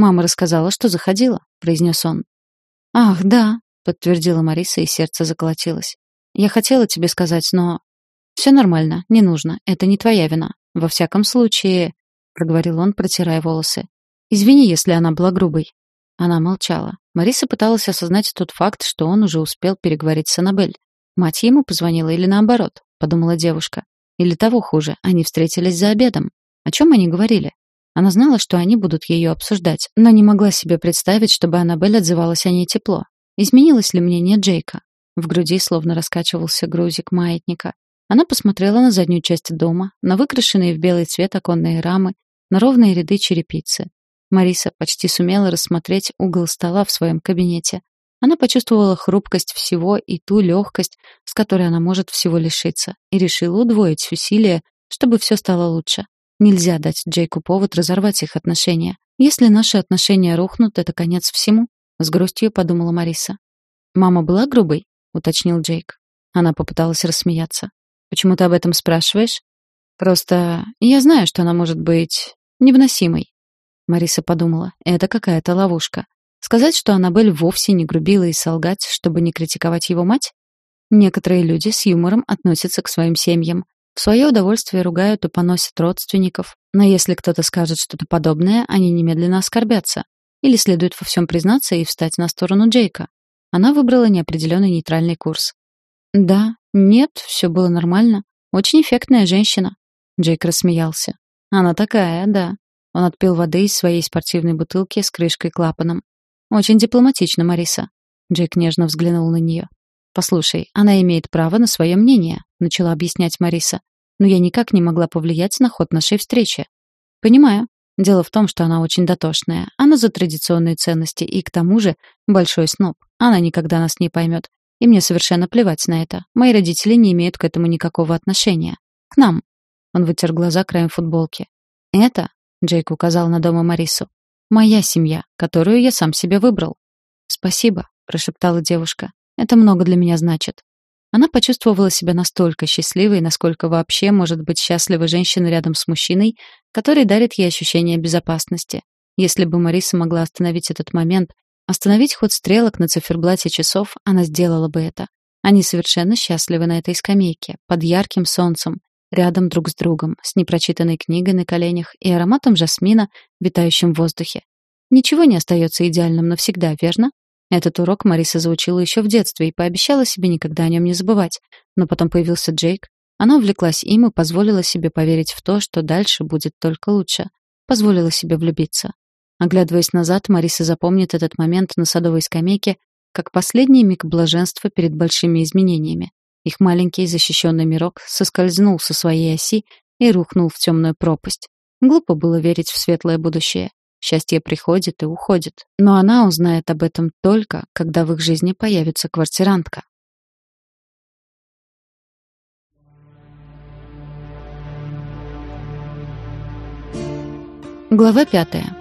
«Мама рассказала, что заходила», — произнес он. «Ах, да», — подтвердила Мариса, и сердце заколотилось. «Я хотела тебе сказать, но...» «Все нормально, не нужно, это не твоя вина. Во всяком случае...» — проговорил он, протирая волосы. «Извини, если она была грубой». Она молчала. Мариса пыталась осознать тот факт, что он уже успел переговорить с Аннабель. Мать ему позвонила или наоборот, подумала девушка. Или того хуже, они встретились за обедом. О чем они говорили? Она знала, что они будут ее обсуждать, но не могла себе представить, чтобы Аннабель отзывалась о ней тепло. Изменилось ли мнение Джейка? В груди словно раскачивался грузик маятника. Она посмотрела на заднюю часть дома, на выкрашенные в белый цвет оконные рамы, на ровные ряды черепицы. Мариса почти сумела рассмотреть угол стола в своем кабинете. Она почувствовала хрупкость всего и ту легкость, с которой она может всего лишиться, и решила удвоить усилия, чтобы все стало лучше. Нельзя дать Джейку повод разорвать их отношения. Если наши отношения рухнут, это конец всему, с грустью подумала Мариса. Мама была грубой, уточнил Джейк. Она попыталась рассмеяться. Почему ты об этом спрашиваешь? Просто я знаю, что она может быть невыносимой. Мариса подумала, это какая-то ловушка. Сказать, что Аннабель вовсе не грубила и солгать, чтобы не критиковать его мать? Некоторые люди с юмором относятся к своим семьям, свое удовольствие ругают и поносят родственников, но если кто-то скажет что-то подобное, они немедленно оскорбятся. Или следует во всем признаться и встать на сторону Джейка. Она выбрала неопределенный нейтральный курс. «Да, нет, все было нормально. Очень эффектная женщина». Джейк рассмеялся. «Она такая, да». Он отпил воды из своей спортивной бутылки с крышкой-клапаном. «Очень дипломатично, Мариса». Джейк нежно взглянул на нее. «Послушай, она имеет право на свое мнение», — начала объяснять Мариса. «Но я никак не могла повлиять на ход нашей встречи». «Понимаю. Дело в том, что она очень дотошная. Она за традиционные ценности и, к тому же, большой сноб. Она никогда нас не поймет. И мне совершенно плевать на это. Мои родители не имеют к этому никакого отношения. К нам». Он вытер глаза краем футболки. «Это», — Джейк указал на дома Марису, «моя семья, которую я сам себе выбрал». «Спасибо», — прошептала девушка. Это много для меня значит. Она почувствовала себя настолько счастливой, насколько вообще может быть счастлива женщина рядом с мужчиной, который дарит ей ощущение безопасности. Если бы Мариса могла остановить этот момент, остановить ход стрелок на циферблате часов, она сделала бы это. Они совершенно счастливы на этой скамейке, под ярким солнцем, рядом друг с другом, с непрочитанной книгой на коленях и ароматом жасмина, витающим в воздухе. Ничего не остается идеальным навсегда, верно? Этот урок Мариса заучила еще в детстве и пообещала себе никогда о нем не забывать. Но потом появился Джейк. Она увлеклась им и позволила себе поверить в то, что дальше будет только лучше. Позволила себе влюбиться. Оглядываясь назад, Мариса запомнит этот момент на садовой скамейке как последний миг блаженства перед большими изменениями. Их маленький защищенный мирок соскользнул со своей оси и рухнул в темную пропасть. Глупо было верить в светлое будущее. Счастье приходит и уходит. Но она узнает об этом только, когда в их жизни появится квартирантка. Глава пятая.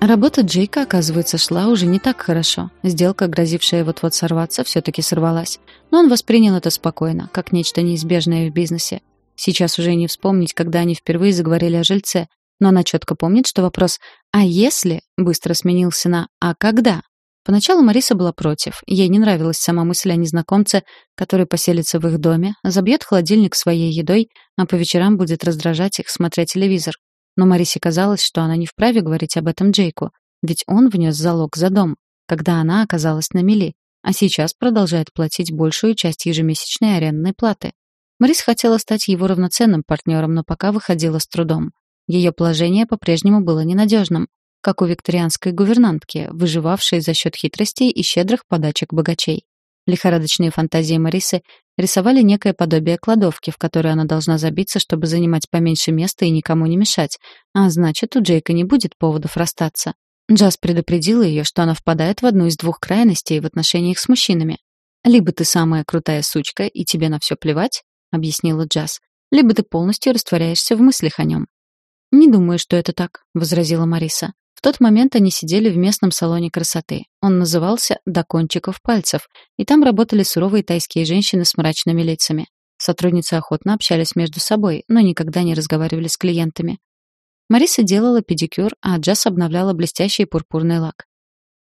Работа Джейка, оказывается, шла уже не так хорошо. Сделка, грозившая вот-вот сорваться, все-таки сорвалась. Но он воспринял это спокойно, как нечто неизбежное в бизнесе. Сейчас уже не вспомнить, когда они впервые заговорили о жильце, но она четко помнит, что вопрос «а если?» быстро сменился на «а когда?». Поначалу Мариса была против. Ей не нравилась сама мысль о незнакомце, который поселится в их доме, забьет холодильник своей едой, а по вечерам будет раздражать их, смотря телевизор. Но Марисе казалось, что она не вправе говорить об этом Джейку, ведь он внес залог за дом, когда она оказалась на мели, а сейчас продолжает платить большую часть ежемесячной арендной платы. Марис хотела стать его равноценным партнером, но пока выходила с трудом. Ее положение по-прежнему было ненадежным, как у викторианской гувернантки, выживавшей за счет хитростей и щедрых подачек богачей. Лихорадочные фантазии Марисы рисовали некое подобие кладовки, в которой она должна забиться, чтобы занимать поменьше места и никому не мешать. А значит, у Джейка не будет поводов расстаться. Джаз предупредила ее, что она впадает в одну из двух крайностей в отношениях с мужчинами. Либо ты самая крутая сучка, и тебе на все плевать, — объяснила Джаз. «Либо ты полностью растворяешься в мыслях о нем». «Не думаю, что это так», — возразила Мариса. В тот момент они сидели в местном салоне красоты. Он назывался «До кончиков пальцев», и там работали суровые тайские женщины с мрачными лицами. Сотрудницы охотно общались между собой, но никогда не разговаривали с клиентами. Мариса делала педикюр, а Джаз обновляла блестящий пурпурный лак.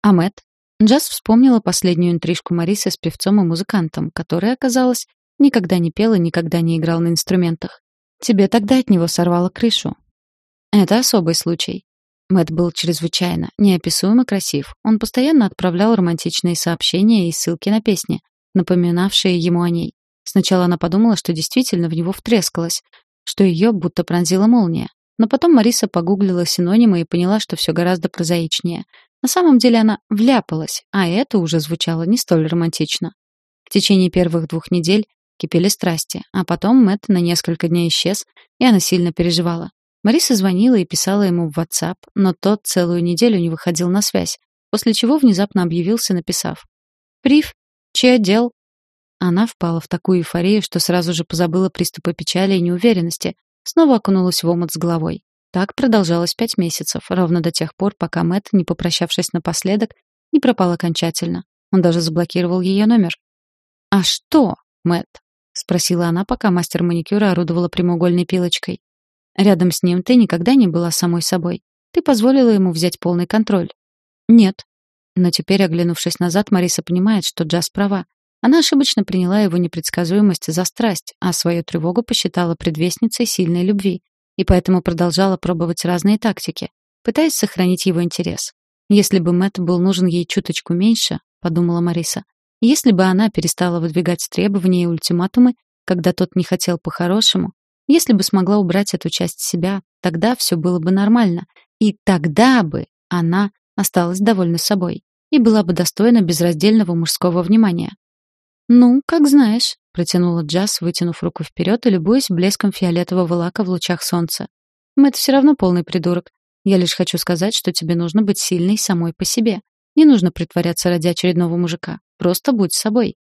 А Мэтт? Джаз вспомнила последнюю интрижку Марисы с певцом и музыкантом, который, оказалось, никогда не пел и никогда не играл на инструментах. Тебе тогда от него сорвало крышу. Это особый случай. Мэтт был чрезвычайно, неописуемо красив. Он постоянно отправлял романтичные сообщения и ссылки на песни, напоминавшие ему о ней. Сначала она подумала, что действительно в него втрескалась, что ее будто пронзила молния. Но потом Мариса погуглила синонимы и поняла, что все гораздо прозаичнее. На самом деле она вляпалась, а это уже звучало не столь романтично. В течение первых двух недель кипели страсти, а потом Мэтт на несколько дней исчез, и она сильно переживала. Мариса звонила и писала ему в WhatsApp, но тот целую неделю не выходил на связь, после чего внезапно объявился, написав «Прив, чей отдел?» Она впала в такую эйфорию, что сразу же позабыла приступы печали и неуверенности, снова окунулась в омут с головой. Так продолжалось пять месяцев, ровно до тех пор, пока Мэтт, не попрощавшись напоследок, не пропал окончательно. Он даже заблокировал ее номер. «А что, Мэтт?» — спросила она, пока мастер маникюра орудовала прямоугольной пилочкой. Рядом с ним ты никогда не была самой собой. Ты позволила ему взять полный контроль. Нет. Но теперь, оглянувшись назад, Мариса понимает, что Джаз права. Она ошибочно приняла его непредсказуемость за страсть, а свою тревогу посчитала предвестницей сильной любви, и поэтому продолжала пробовать разные тактики, пытаясь сохранить его интерес. Если бы Мэтт был нужен ей чуточку меньше, подумала Мариса, если бы она перестала выдвигать требования и ультиматумы, когда тот не хотел по-хорошему, если бы смогла убрать эту часть себя, тогда все было бы нормально. И тогда бы она осталась довольна собой и была бы достойна безраздельного мужского внимания. «Ну, как знаешь», — протянула Джаз, вытянув руку вперед и любуясь блеском фиолетового лака в лучах солнца. «Мэтт все равно полный придурок. Я лишь хочу сказать, что тебе нужно быть сильной самой по себе. Не нужно притворяться ради очередного мужика. Просто будь собой.